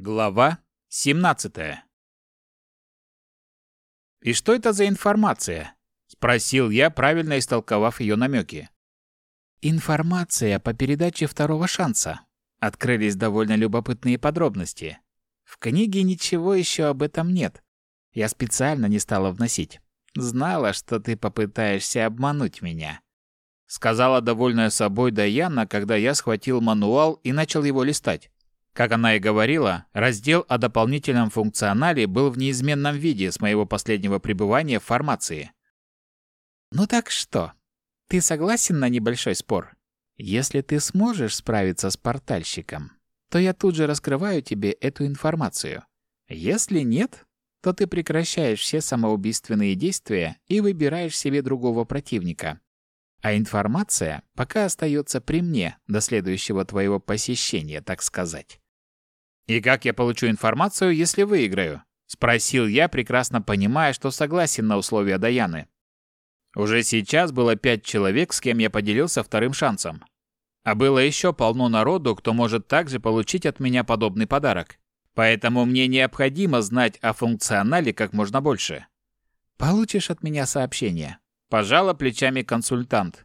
Глава 17 «И что это за информация?» – спросил я, правильно истолковав ее намеки. «Информация по передаче второго шанса». Открылись довольно любопытные подробности. В книге ничего еще об этом нет. Я специально не стала вносить. Знала, что ты попытаешься обмануть меня. Сказала довольная собой Даяна, когда я схватил мануал и начал его листать. Как она и говорила, раздел о дополнительном функционале был в неизменном виде с моего последнего пребывания в формации. «Ну так что? Ты согласен на небольшой спор? Если ты сможешь справиться с портальщиком, то я тут же раскрываю тебе эту информацию. Если нет, то ты прекращаешь все самоубийственные действия и выбираешь себе другого противника. А информация пока остается при мне до следующего твоего посещения, так сказать. «И как я получу информацию, если выиграю?» — спросил я, прекрасно понимая, что согласен на условия Даяны. Уже сейчас было пять человек, с кем я поделился вторым шансом. А было еще полно народу, кто может также получить от меня подобный подарок. Поэтому мне необходимо знать о функционале как можно больше. «Получишь от меня сообщение», – пожала плечами консультант.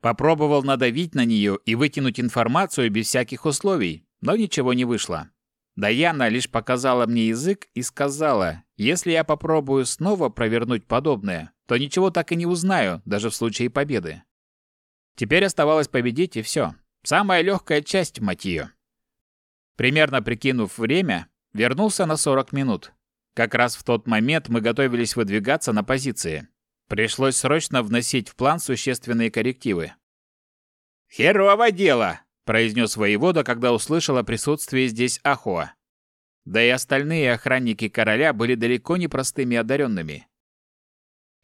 Попробовал надавить на нее и вытянуть информацию без всяких условий, но ничего не вышло. Даяна лишь показала мне язык и сказала, если я попробую снова провернуть подобное, то ничего так и не узнаю, даже в случае победы. Теперь оставалось победить и все. Самая легкая часть, мать ее. Примерно прикинув время, вернулся на 40 минут. Как раз в тот момент мы готовились выдвигаться на позиции. Пришлось срочно вносить в план существенные коррективы. «Херово дело!» Произнес воевода, когда услышал о присутствии здесь Ахуа. Да и остальные охранники короля были далеко не простыми одаренными.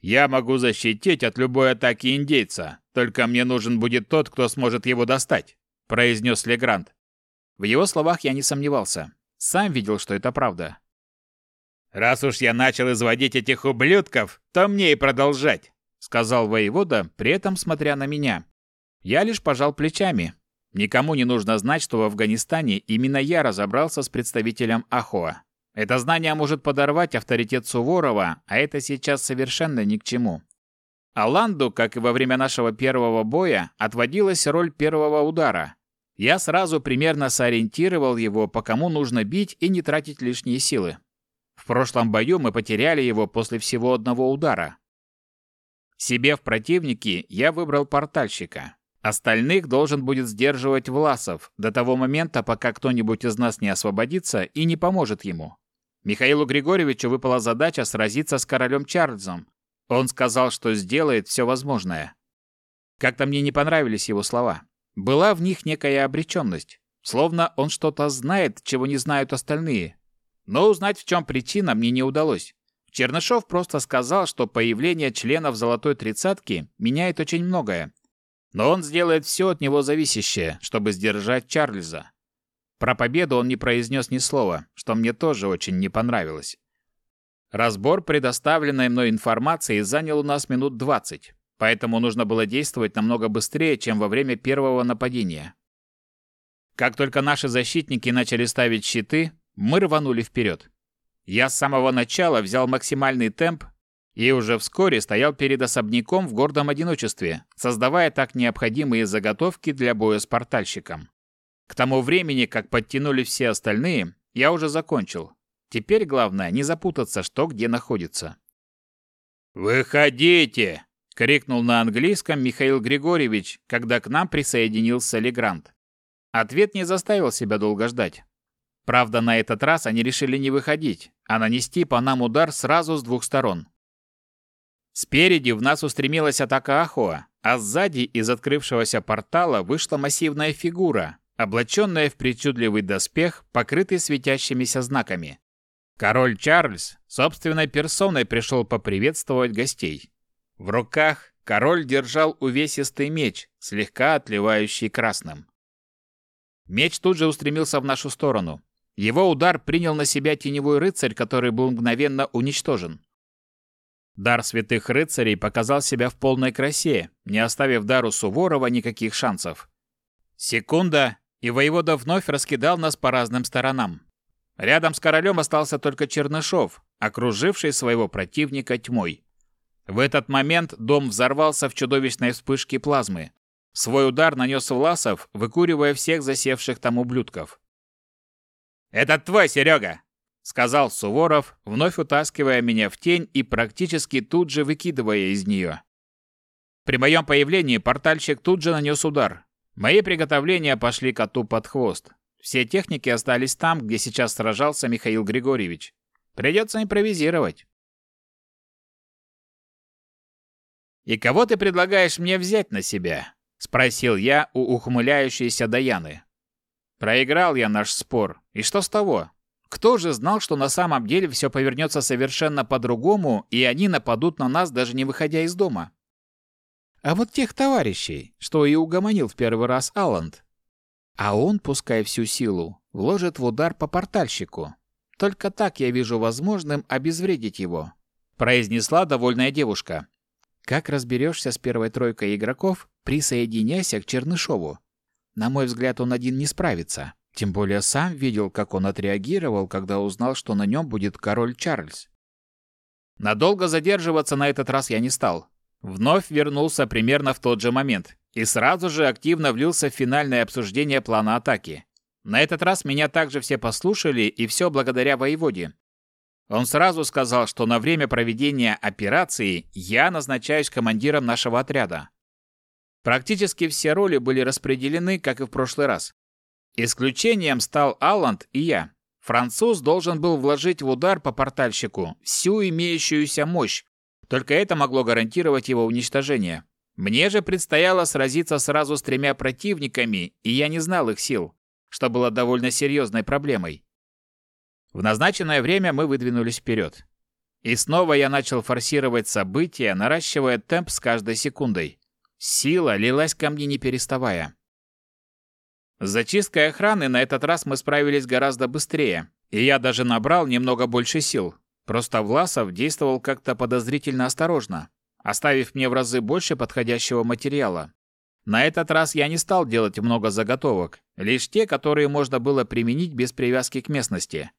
«Я могу защитить от любой атаки индейца, только мне нужен будет тот, кто сможет его достать», – произнес Легрант. В его словах я не сомневался. Сам видел, что это правда. «Раз уж я начал изводить этих ублюдков, то мне и продолжать», – сказал воевода, при этом смотря на меня. Я лишь пожал плечами, Никому не нужно знать, что в Афганистане именно я разобрался с представителем Ахоа. Это знание может подорвать авторитет Суворова, а это сейчас совершенно ни к чему. Аланду, как и во время нашего первого боя, отводилась роль первого удара. Я сразу примерно сориентировал его, по кому нужно бить и не тратить лишние силы. В прошлом бою мы потеряли его после всего одного удара. Себе в противнике я выбрал портальщика. Остальных должен будет сдерживать Власов до того момента, пока кто-нибудь из нас не освободится и не поможет ему. Михаилу Григорьевичу выпала задача сразиться с королем Чарльзом. Он сказал, что сделает все возможное. Как-то мне не понравились его слова. Была в них некая обреченность. Словно он что-то знает, чего не знают остальные. Но узнать, в чем причина, мне не удалось. Чернышов просто сказал, что появление членов «Золотой тридцатки» меняет очень многое, но он сделает все от него зависящее, чтобы сдержать Чарльза. Про победу он не произнес ни слова, что мне тоже очень не понравилось. Разбор предоставленной мной информации занял у нас минут 20, поэтому нужно было действовать намного быстрее, чем во время первого нападения. Как только наши защитники начали ставить щиты, мы рванули вперед. Я с самого начала взял максимальный темп и уже вскоре стоял перед особняком в гордом одиночестве, создавая так необходимые заготовки для боя с портальщиком. К тому времени, как подтянули все остальные, я уже закончил. Теперь главное не запутаться, что где находится. «Выходите!» — крикнул на английском Михаил Григорьевич, когда к нам присоединился Легрант. Ответ не заставил себя долго ждать. Правда, на этот раз они решили не выходить, а нанести по нам удар сразу с двух сторон. Спереди в нас устремилась атака Ахоа, а сзади из открывшегося портала вышла массивная фигура, облаченная в причудливый доспех, покрытый светящимися знаками. Король Чарльз собственной персоной пришел поприветствовать гостей. В руках король держал увесистый меч, слегка отливающий красным. Меч тут же устремился в нашу сторону. Его удар принял на себя теневой рыцарь, который был мгновенно уничтожен. Дар святых рыцарей показал себя в полной красе, не оставив дару Суворова никаких шансов. Секунда, и воевода вновь раскидал нас по разным сторонам. Рядом с королем остался только Чернышов, окруживший своего противника тьмой. В этот момент дом взорвался в чудовищной вспышке плазмы. Свой удар нанес Власов, выкуривая всех засевших там ублюдков. «Этот твой, Серега!» — сказал Суворов, вновь утаскивая меня в тень и практически тут же выкидывая из нее. При моем появлении портальщик тут же нанес удар. Мои приготовления пошли коту под хвост. Все техники остались там, где сейчас сражался Михаил Григорьевич. Придется импровизировать. «И кого ты предлагаешь мне взять на себя?» — спросил я у ухмыляющейся Даяны. Проиграл я наш спор. И что с того? Кто же знал, что на самом деле все повернется совершенно по-другому, и они нападут на нас, даже не выходя из дома? А вот тех товарищей, что и угомонил в первый раз Алланд. А он, пускай всю силу, вложит в удар по портальщику. Только так я вижу возможным обезвредить его, произнесла довольная девушка. Как разберешься с первой тройкой игроков, присоединяйся к Чернышову. На мой взгляд, он один не справится. Тем более сам видел, как он отреагировал, когда узнал, что на нем будет король Чарльз. Надолго задерживаться на этот раз я не стал. Вновь вернулся примерно в тот же момент и сразу же активно влился в финальное обсуждение плана атаки. На этот раз меня также все послушали, и все благодаря воеводе. Он сразу сказал, что на время проведения операции я назначаюсь командиром нашего отряда. Практически все роли были распределены, как и в прошлый раз. Исключением стал Алланд и я. Француз должен был вложить в удар по портальщику всю имеющуюся мощь, только это могло гарантировать его уничтожение. Мне же предстояло сразиться сразу с тремя противниками, и я не знал их сил, что было довольно серьезной проблемой. В назначенное время мы выдвинулись вперед. И снова я начал форсировать события, наращивая темп с каждой секундой. Сила лилась ко мне не переставая. С зачисткой охраны на этот раз мы справились гораздо быстрее, и я даже набрал немного больше сил. Просто Власов действовал как-то подозрительно осторожно, оставив мне в разы больше подходящего материала. На этот раз я не стал делать много заготовок, лишь те, которые можно было применить без привязки к местности.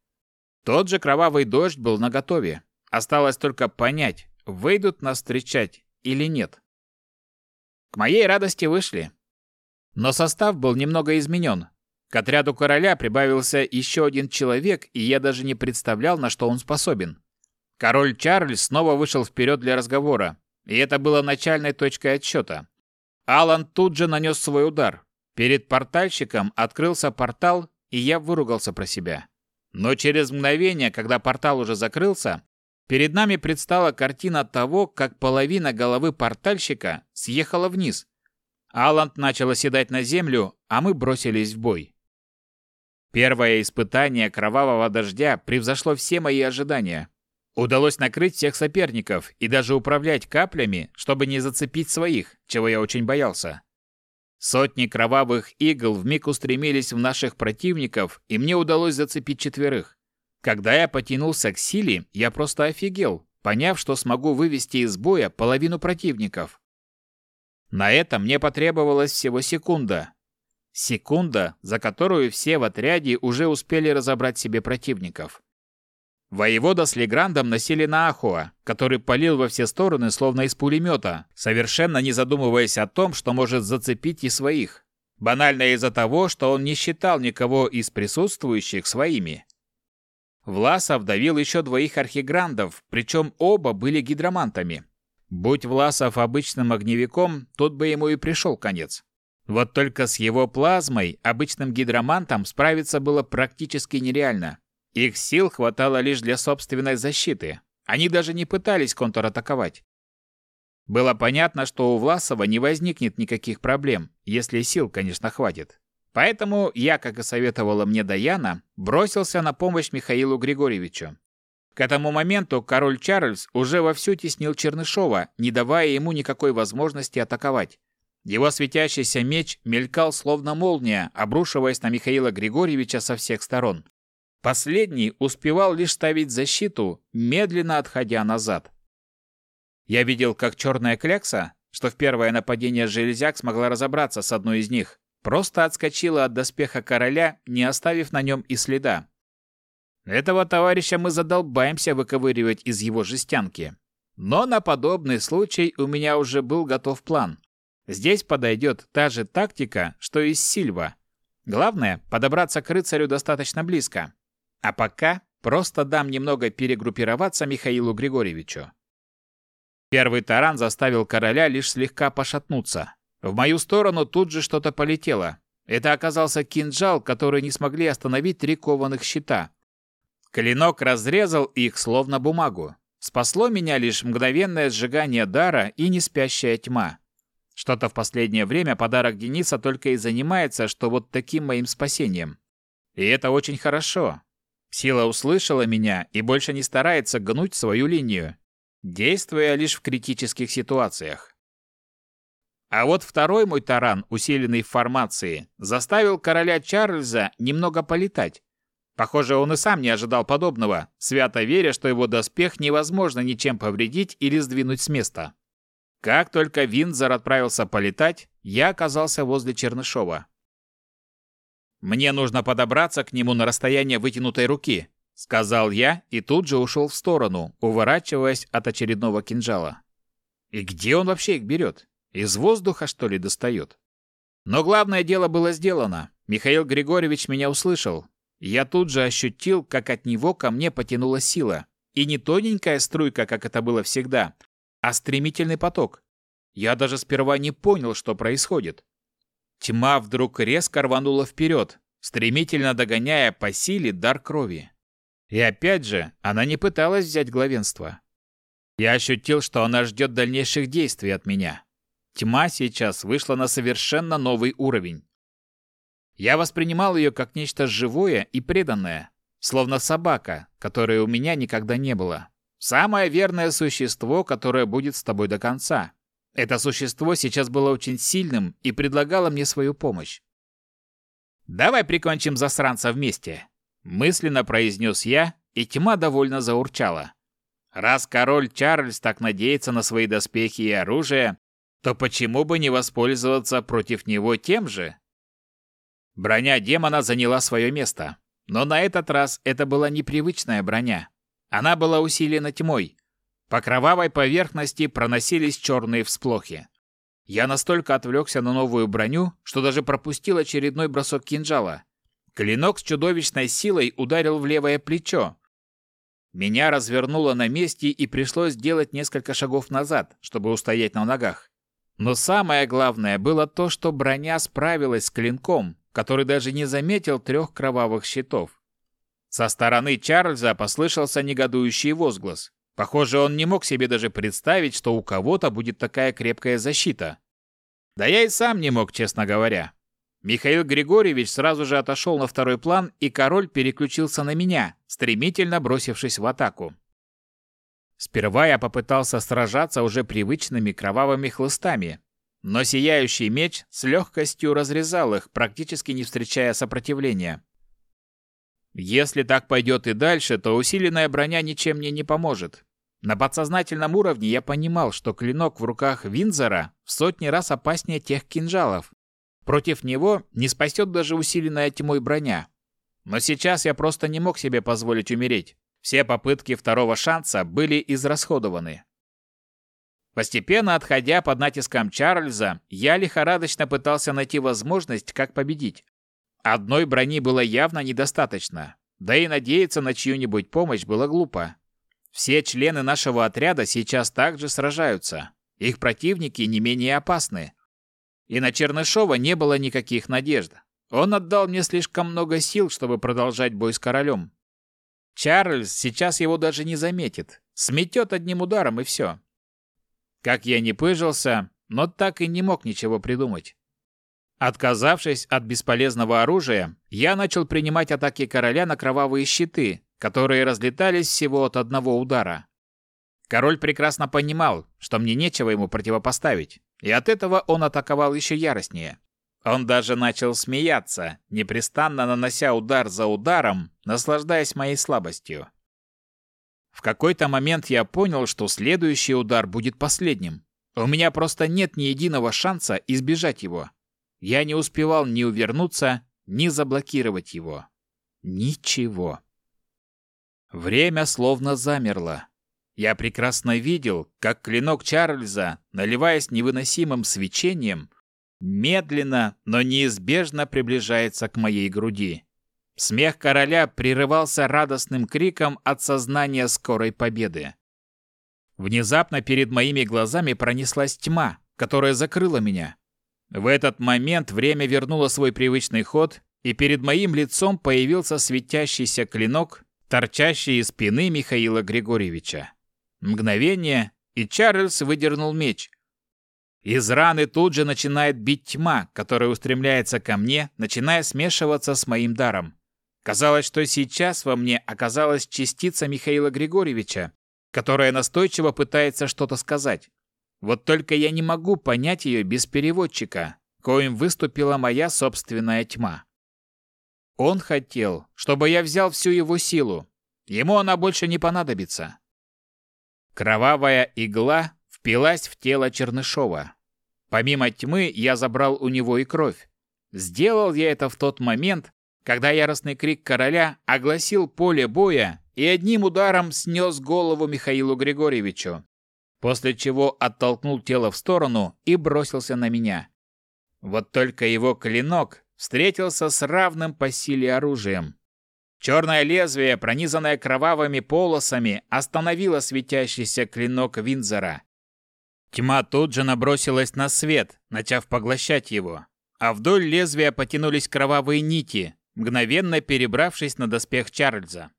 Тот же кровавый дождь был наготове. Осталось только понять, выйдут нас встречать или нет. К моей радости вышли. Но состав был немного изменен. К отряду короля прибавился еще один человек, и я даже не представлял, на что он способен. Король Чарльз снова вышел вперед для разговора, и это было начальной точкой отсчета. Алан тут же нанес свой удар. Перед портальщиком открылся портал, и я выругался про себя. Но через мгновение, когда портал уже закрылся, Перед нами предстала картина того, как половина головы портальщика съехала вниз. Аланд начал оседать на землю, а мы бросились в бой. Первое испытание кровавого дождя превзошло все мои ожидания. Удалось накрыть всех соперников и даже управлять каплями, чтобы не зацепить своих, чего я очень боялся. Сотни кровавых игл вмиг устремились в наших противников, и мне удалось зацепить четверых. Когда я потянулся к силе, я просто офигел, поняв, что смогу вывести из боя половину противников. На это мне потребовалась всего секунда. Секунда, за которую все в отряде уже успели разобрать себе противников. Воевода с Леграндом носили на Ахуа, который палил во все стороны, словно из пулемета, совершенно не задумываясь о том, что может зацепить и своих. Банально из-за того, что он не считал никого из присутствующих своими. Власов давил еще двоих архиграндов, причем оба были гидромантами. Будь Власов обычным огневиком, тут бы ему и пришел конец. Вот только с его плазмой обычным гидромантом справиться было практически нереально. Их сил хватало лишь для собственной защиты. Они даже не пытались контратаковать. Было понятно, что у Власова не возникнет никаких проблем, если сил, конечно, хватит. Поэтому я, как и советовала мне Даяна, бросился на помощь Михаилу Григорьевичу. К этому моменту король Чарльз уже вовсю теснил Чернышова, не давая ему никакой возможности атаковать. Его светящийся меч мелькал словно молния, обрушиваясь на Михаила Григорьевича со всех сторон. Последний успевал лишь ставить защиту, медленно отходя назад. Я видел, как черная клякса, что в первое нападение железяк смогла разобраться с одной из них, просто отскочила от доспеха короля, не оставив на нем и следа. Этого товарища мы задолбаемся выковыривать из его жестянки. Но на подобный случай у меня уже был готов план. Здесь подойдет та же тактика, что и с Сильва. Главное – подобраться к рыцарю достаточно близко. А пока просто дам немного перегруппироваться Михаилу Григорьевичу. Первый таран заставил короля лишь слегка пошатнуться. В мою сторону тут же что-то полетело. Это оказался кинжал, который не смогли остановить три кованых щита. Клинок разрезал их, словно бумагу. Спасло меня лишь мгновенное сжигание дара и неспящая тьма. Что-то в последнее время подарок Дениса только и занимается, что вот таким моим спасением. И это очень хорошо. Сила услышала меня и больше не старается гнуть свою линию, действуя лишь в критических ситуациях. А вот второй мой таран, усиленный в формации, заставил короля Чарльза немного полетать. Похоже, он и сам не ожидал подобного, свято веря, что его доспех невозможно ничем повредить или сдвинуть с места. Как только Виндзор отправился полетать, я оказался возле Чернышова. «Мне нужно подобраться к нему на расстояние вытянутой руки», — сказал я и тут же ушел в сторону, уворачиваясь от очередного кинжала. «И где он вообще их берет? Из воздуха, что ли, достает?» Но главное дело было сделано. Михаил Григорьевич меня услышал. Я тут же ощутил, как от него ко мне потянула сила. И не тоненькая струйка, как это было всегда, а стремительный поток. Я даже сперва не понял, что происходит. Тьма вдруг резко рванула вперед, стремительно догоняя по силе дар крови. И опять же, она не пыталась взять главенство. Я ощутил, что она ждет дальнейших действий от меня. Тьма сейчас вышла на совершенно новый уровень. Я воспринимал ее как нечто живое и преданное, словно собака, которой у меня никогда не было. Самое верное существо, которое будет с тобой до конца. Это существо сейчас было очень сильным и предлагало мне свою помощь. «Давай прикончим засранца вместе», — мысленно произнес я, и тьма довольно заурчала. Раз король Чарльз так надеется на свои доспехи и оружие, то почему бы не воспользоваться против него тем же? Броня демона заняла свое место, но на этот раз это была непривычная броня. Она была усилена тьмой. По кровавой поверхности проносились черные всплохи. Я настолько отвлекся на новую броню, что даже пропустил очередной бросок кинжала. Клинок с чудовищной силой ударил в левое плечо. Меня развернуло на месте и пришлось сделать несколько шагов назад, чтобы устоять на ногах. Но самое главное было то, что броня справилась с клинком, который даже не заметил трех кровавых щитов. Со стороны Чарльза послышался негодующий возглас. Похоже, он не мог себе даже представить, что у кого-то будет такая крепкая защита. Да я и сам не мог, честно говоря. Михаил Григорьевич сразу же отошел на второй план, и король переключился на меня, стремительно бросившись в атаку. Сперва я попытался сражаться уже привычными кровавыми хлыстами, но сияющий меч с легкостью разрезал их, практически не встречая сопротивления. Если так пойдет и дальше, то усиленная броня ничем мне не поможет. На подсознательном уровне я понимал, что клинок в руках Винзора в сотни раз опаснее тех кинжалов. Против него не спасет даже усиленная тьмой броня. Но сейчас я просто не мог себе позволить умереть. Все попытки второго шанса были израсходованы. Постепенно отходя под натиском Чарльза, я лихорадочно пытался найти возможность, как победить. Одной брони было явно недостаточно, да и надеяться на чью-нибудь помощь было глупо. Все члены нашего отряда сейчас также сражаются. Их противники не менее опасны. И на Чернышова не было никаких надежд. Он отдал мне слишком много сил, чтобы продолжать бой с королем. Чарльз сейчас его даже не заметит. Сметет одним ударом и все. Как я не пыжился, но так и не мог ничего придумать. Отказавшись от бесполезного оружия, я начал принимать атаки короля на кровавые щиты, которые разлетались всего от одного удара. Король прекрасно понимал, что мне нечего ему противопоставить, и от этого он атаковал еще яростнее. Он даже начал смеяться, непрестанно нанося удар за ударом, наслаждаясь моей слабостью. Какой-то момент я понял, что следующий удар будет последним. У меня просто нет ни единого шанса избежать его. Я не успевал ни увернуться, ни заблокировать его. Ничего. Время словно замерло. Я прекрасно видел, как клинок Чарльза, наливаясь невыносимым свечением, медленно, но неизбежно приближается к моей груди. Смех короля прерывался радостным криком от сознания скорой победы. Внезапно перед моими глазами пронеслась тьма, которая закрыла меня. В этот момент время вернуло свой привычный ход, и перед моим лицом появился светящийся клинок, торчащий из спины Михаила Григорьевича. Мгновение, и Чарльз выдернул меч. Из раны тут же начинает бить тьма, которая устремляется ко мне, начиная смешиваться с моим даром. Казалось, что сейчас во мне оказалась частица Михаила Григорьевича, которая настойчиво пытается что-то сказать. Вот только я не могу понять ее без переводчика, коим выступила моя собственная тьма. Он хотел, чтобы я взял всю его силу. Ему она больше не понадобится. Кровавая игла впилась в тело Чернышова. Помимо тьмы, я забрал у него и кровь. Сделал я это в тот момент, когда яростный крик короля огласил поле боя и одним ударом снес голову Михаилу Григорьевичу, после чего оттолкнул тело в сторону и бросился на меня. Вот только его клинок встретился с равным по силе оружием. Черное лезвие, пронизанное кровавыми полосами, остановило светящийся клинок Винзора. Тьма тут же набросилась на свет, начав поглощать его, а вдоль лезвия потянулись кровавые нити, мгновенно перебравшись на доспех Чарльза.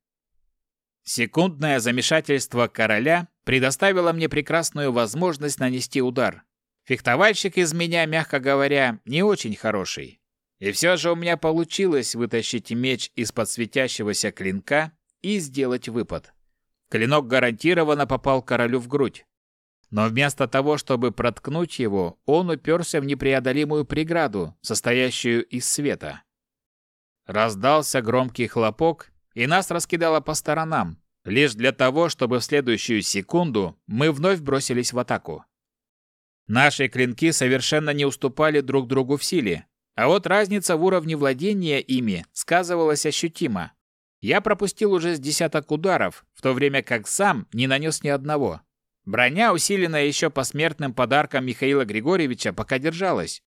Секундное замешательство короля предоставило мне прекрасную возможность нанести удар. Фехтовальщик из меня, мягко говоря, не очень хороший. И все же у меня получилось вытащить меч из-под светящегося клинка и сделать выпад. Клинок гарантированно попал королю в грудь. Но вместо того, чтобы проткнуть его, он уперся в непреодолимую преграду, состоящую из света. Раздался громкий хлопок, и нас раскидало по сторонам, лишь для того, чтобы в следующую секунду мы вновь бросились в атаку. Наши клинки совершенно не уступали друг другу в силе, а вот разница в уровне владения ими сказывалась ощутимо. Я пропустил уже с десяток ударов, в то время как сам не нанес ни одного. Броня, усиленная еще посмертным подарком Михаила Григорьевича, пока держалась.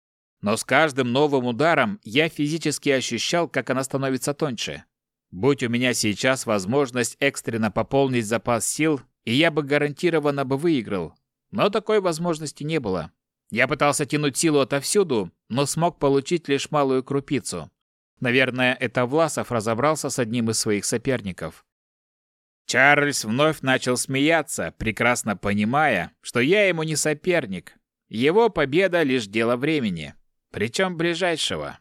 Но с каждым новым ударом я физически ощущал, как она становится тоньше. Будь у меня сейчас возможность экстренно пополнить запас сил, и я бы гарантированно бы выиграл. Но такой возможности не было. Я пытался тянуть силу отовсюду, но смог получить лишь малую крупицу. Наверное, это Власов разобрался с одним из своих соперников. Чарльз вновь начал смеяться, прекрасно понимая, что я ему не соперник. Его победа лишь дело времени, причем ближайшего.